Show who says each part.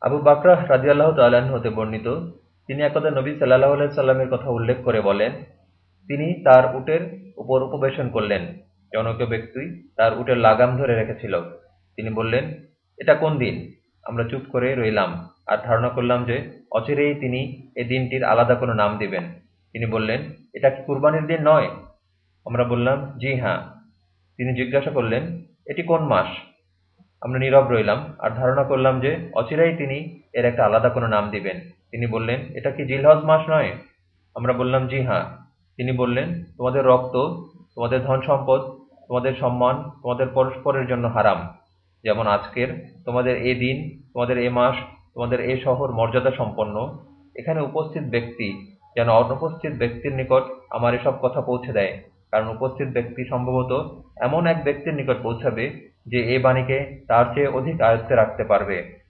Speaker 1: আবু বাকরা বাকরাহ রাজিয়াল্লাহ তাল্লাহ্ন হতে বর্ণিত, তিনি একদা নবী সাল্লাহ সাল্লামের কথা উল্লেখ করে বলেন, তিনি তার উটের উপর উপবেশন করলেন। জনক ব্যক্তি তার উটের লাগাম ধরে রেখেছিল। তিনি বললেন, এটা কোন দিন? আমরা চুপ করে রইলাম আর ধারণা করলাম যে অচিরেই তিনি এ দিনটির আলাদা কোনো নাম দিবেন। তিনি বললেন, এটা কি কুরবানির দিন নয়? আমরা বললাম, জি হ্যাঁ। তিনি জিজ্ঞাসা করলেন, এটি কোন মাস? আমরা নীরব রইলাম আর ধারণা করলাম যে অচিরাই তিনি এর একটা আলাদা কোনো নাম দিবেন। তিনি বললেন, এটা কি জিলহজ মাস নয়? আমরা বললাম, জি হ্যাঁ। তিনি বললেন, তোমাদের রক্ত, তোমাদের ধন সম্পদ, তোমাদের সম্মান, তোমাদের পরস্পরের জন্য হারাম। যেমন আজকের, তোমাদের এ দিন, তোমাদের এ মাস, তোমাদের এ শহর মর্যাদা সম্পন্ন। এখানে উপস্থিত ব্যক্তি যেন অনুপস্থিত ব্যক্তির নিকট আমার এসব কথা পৌঁছে দেয়। কারণ উপস্থিত ব্যক্তি সম্ভবত এমন এক ব্যক্তির নিকট পৌঁছাবে যে এ বাণীকে তার চেয়ে অধিক আয়ত্তে রাখতে পারবে।